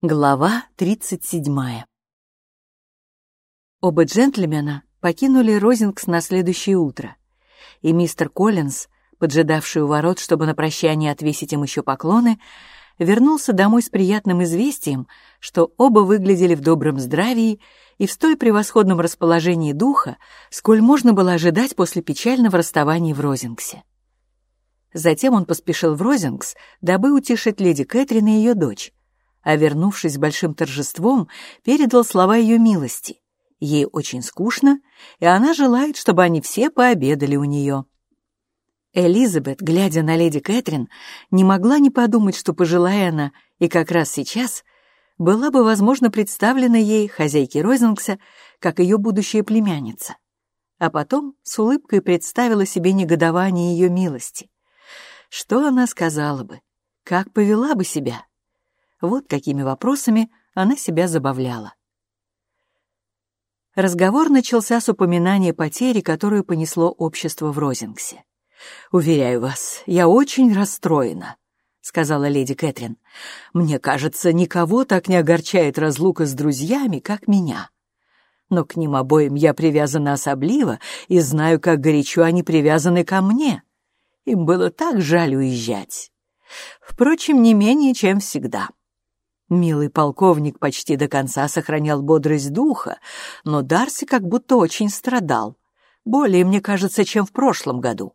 Глава 37 Оба джентльмена покинули Розингс на следующее утро, и мистер Коллинз, поджидавший у ворот, чтобы на прощание отвесить им еще поклоны, вернулся домой с приятным известием, что оба выглядели в добром здравии и в столь превосходном расположении духа, сколь можно было ожидать после печального расставания в Розингсе. Затем он поспешил в Розингс, дабы утешить леди Кэтрин и ее дочь, а, вернувшись большим торжеством, передал слова ее милости. Ей очень скучно, и она желает, чтобы они все пообедали у нее. Элизабет, глядя на леди Кэтрин, не могла не подумать, что, пожелая она, и как раз сейчас, была бы, возможно, представлена ей, хозяйке Розингса, как ее будущая племянница. А потом с улыбкой представила себе негодование ее милости. Что она сказала бы? Как повела бы себя? Вот какими вопросами она себя забавляла. Разговор начался с упоминания потери, которую понесло общество в Розингсе. «Уверяю вас, я очень расстроена», — сказала леди Кэтрин. «Мне кажется, никого так не огорчает разлука с друзьями, как меня. Но к ним обоим я привязана особливо и знаю, как горячо они привязаны ко мне. Им было так жаль уезжать. Впрочем, не менее, чем всегда. Милый полковник почти до конца сохранял бодрость духа, но Дарси как будто очень страдал. Более, мне кажется, чем в прошлом году.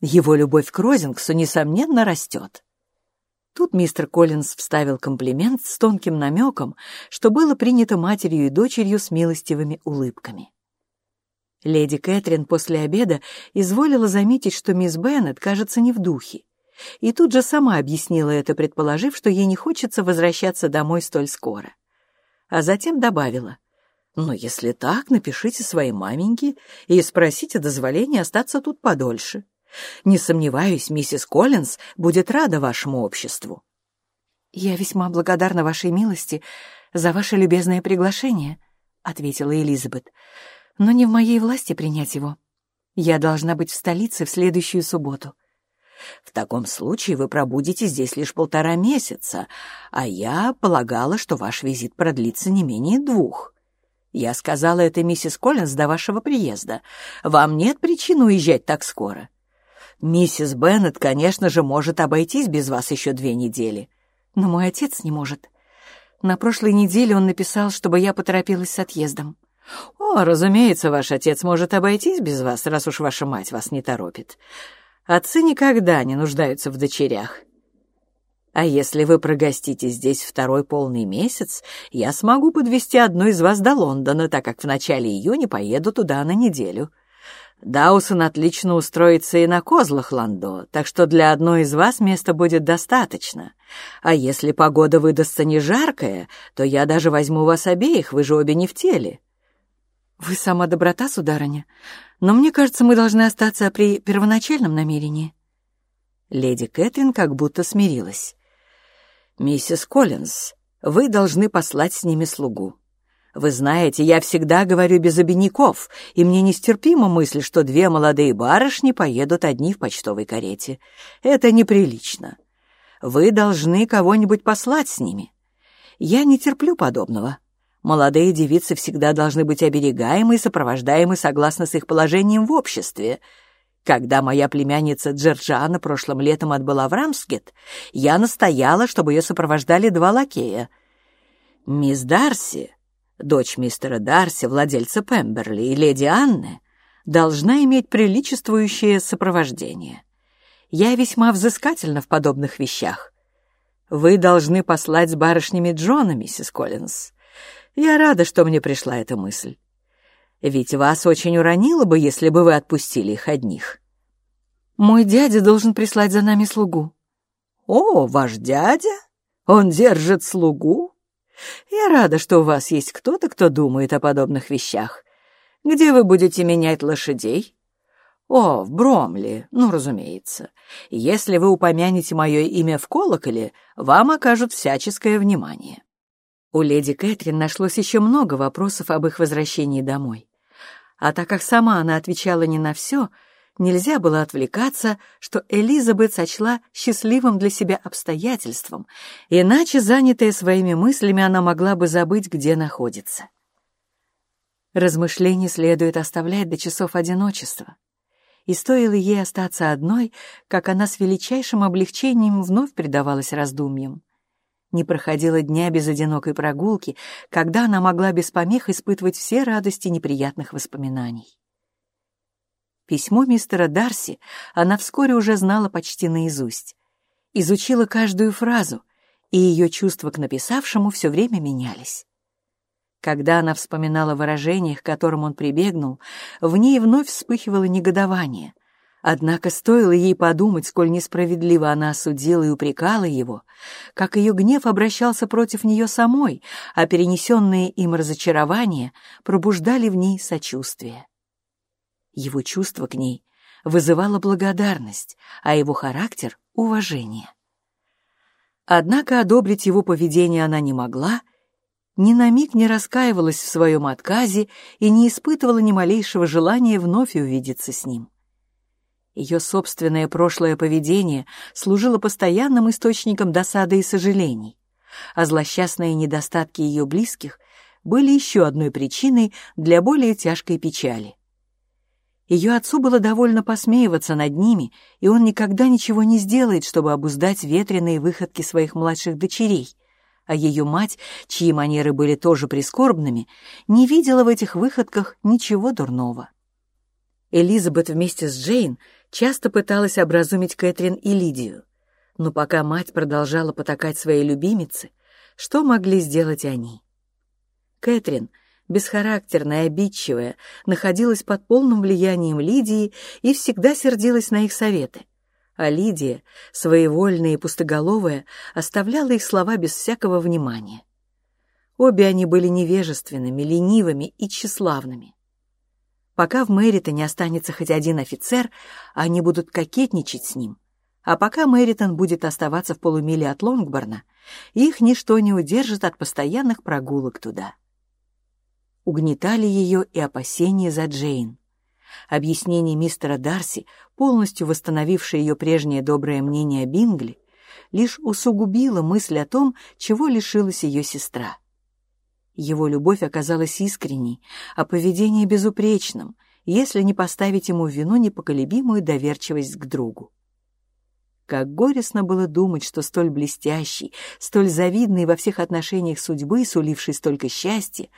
Его любовь к Розингсу, несомненно, растет. Тут мистер Коллинз вставил комплимент с тонким намеком, что было принято матерью и дочерью с милостивыми улыбками. Леди Кэтрин после обеда изволила заметить, что мисс Беннет кажется не в духе и тут же сама объяснила это, предположив, что ей не хочется возвращаться домой столь скоро. А затем добавила, «Но если так, напишите своей маменьке и спросите дозволения остаться тут подольше. Не сомневаюсь, миссис Коллинз будет рада вашему обществу». «Я весьма благодарна вашей милости за ваше любезное приглашение», — ответила Элизабет, «но не в моей власти принять его. Я должна быть в столице в следующую субботу». В таком случае вы пробудете здесь лишь полтора месяца, а я полагала, что ваш визит продлится не менее двух. Я сказала это миссис Коллинз до вашего приезда. Вам нет причин уезжать так скоро. Миссис Беннет, конечно же, может обойтись без вас еще две недели. Но мой отец не может. На прошлой неделе он написал, чтобы я поторопилась с отъездом. «О, разумеется, ваш отец может обойтись без вас, раз уж ваша мать вас не торопит. Отцы никогда не нуждаются в дочерях. А если вы прогостите здесь второй полный месяц, я смогу подвести одну из вас до Лондона, так как в начале июня поеду туда на неделю. Даусон отлично устроится и на козлах Ландо, так что для одной из вас места будет достаточно. А если погода выдастся не жаркая, то я даже возьму вас обеих, вы же обе не в теле. Вы сама доброта, сударыня но мне кажется, мы должны остаться при первоначальном намерении». Леди Кэтрин как будто смирилась. «Миссис Коллинз, вы должны послать с ними слугу. Вы знаете, я всегда говорю без обиняков, и мне нестерпима мысль, что две молодые барышни поедут одни в почтовой карете. Это неприлично. Вы должны кого-нибудь послать с ними. Я не терплю подобного. Молодые девицы всегда должны быть оберегаемы и сопровождаемы согласно с их положением в обществе. Когда моя племянница Джорджана прошлым летом отбыла в Рамсгет, я настояла, чтобы ее сопровождали два лакея. Мисс Дарси, дочь мистера Дарси, владельца Пемберли, и леди Анны должна иметь приличествующее сопровождение. Я весьма взыскательна в подобных вещах. Вы должны послать с барышнями Джона, миссис Коллинз. Я рада, что мне пришла эта мысль. Ведь вас очень уронило бы, если бы вы отпустили их одних. Мой дядя должен прислать за нами слугу. О, ваш дядя? Он держит слугу? Я рада, что у вас есть кто-то, кто думает о подобных вещах. Где вы будете менять лошадей? О, в Бромли, ну, разумеется. Если вы упомянете мое имя в колоколе, вам окажут всяческое внимание. У леди Кэтрин нашлось еще много вопросов об их возвращении домой. А так как сама она отвечала не на все, Нельзя было отвлекаться, что Элизабет сочла счастливым для себя обстоятельством, иначе, занятая своими мыслями, она могла бы забыть, где находится. Размышления следует оставлять до часов одиночества. И стоило ей остаться одной, как она с величайшим облегчением вновь предавалась раздумьям. Не проходило дня без одинокой прогулки, когда она могла без помех испытывать все радости неприятных воспоминаний. Письмо мистера Дарси она вскоре уже знала почти наизусть. Изучила каждую фразу, и ее чувства к написавшему все время менялись. Когда она вспоминала выражения, к которым он прибегнул, в ней вновь вспыхивало негодование. Однако стоило ей подумать, сколь несправедливо она осудила и упрекала его, как ее гнев обращался против нее самой, а перенесенные им разочарования пробуждали в ней сочувствие. Его чувство к ней вызывало благодарность, а его характер — уважение. Однако одобрить его поведение она не могла — ни на миг не раскаивалась в своем отказе и не испытывала ни малейшего желания вновь увидеться с ним. Ее собственное прошлое поведение служило постоянным источником досады и сожалений, а злосчастные недостатки ее близких были еще одной причиной для более тяжкой печали. Ее отцу было довольно посмеиваться над ними, и он никогда ничего не сделает, чтобы обуздать ветреные выходки своих младших дочерей — а ее мать, чьи манеры были тоже прискорбными, не видела в этих выходках ничего дурного. Элизабет вместе с Джейн часто пыталась образумить Кэтрин и Лидию, но пока мать продолжала потакать своей любимице, что могли сделать они? Кэтрин, бесхарактерная, обидчивая, находилась под полным влиянием Лидии и всегда сердилась на их советы а Лидия, своевольная и пустоголовая, оставляла их слова без всякого внимания. Обе они были невежественными, ленивыми и тщеславными. Пока в Мэритоне останется хоть один офицер, они будут кокетничать с ним. А пока Мэритон будет оставаться в полумиле от Лонгборна, их ничто не удержит от постоянных прогулок туда. Угнетали ее и опасения за Джейн. Объяснение мистера Дарси, полностью восстановившее ее прежнее доброе мнение о Бингли, лишь усугубило мысль о том, чего лишилась ее сестра. Его любовь оказалась искренней, а поведение безупречным, если не поставить ему в вину непоколебимую доверчивость к другу. Как горестно было думать, что столь блестящий, столь завидный во всех отношениях судьбы, суливший столько счастья,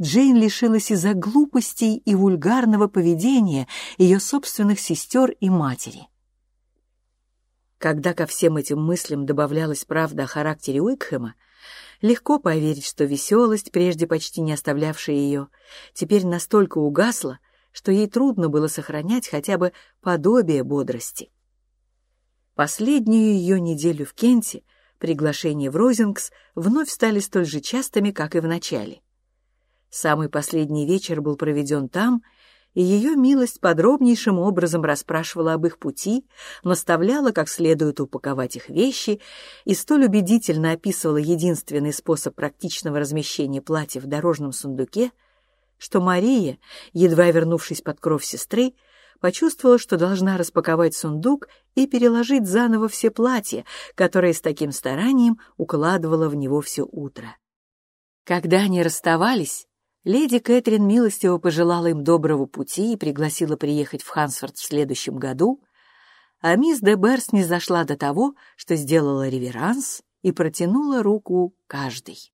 Джейн лишилась из-за глупостей и вульгарного поведения ее собственных сестер и матери. Когда ко всем этим мыслям добавлялась правда о характере Уикхэма, легко поверить, что веселость, прежде почти не оставлявшая ее, теперь настолько угасла, что ей трудно было сохранять хотя бы подобие бодрости. Последнюю ее неделю в Кенте приглашения в Розингс вновь стали столь же частыми, как и в начале. Самый последний вечер был проведен там, и ее милость подробнейшим образом расспрашивала об их пути, наставляла, как следует упаковать их вещи, и столь убедительно описывала единственный способ практичного размещения платья в дорожном сундуке, что Мария, едва вернувшись под кровь сестры, почувствовала, что должна распаковать сундук и переложить заново все платья, которые с таким старанием укладывала в него все утро. Когда они расставались, леди Кэтрин милостиво пожелала им доброго пути и пригласила приехать в Хансфорд в следующем году, а мисс де Берс не зашла до того, что сделала реверанс и протянула руку каждой.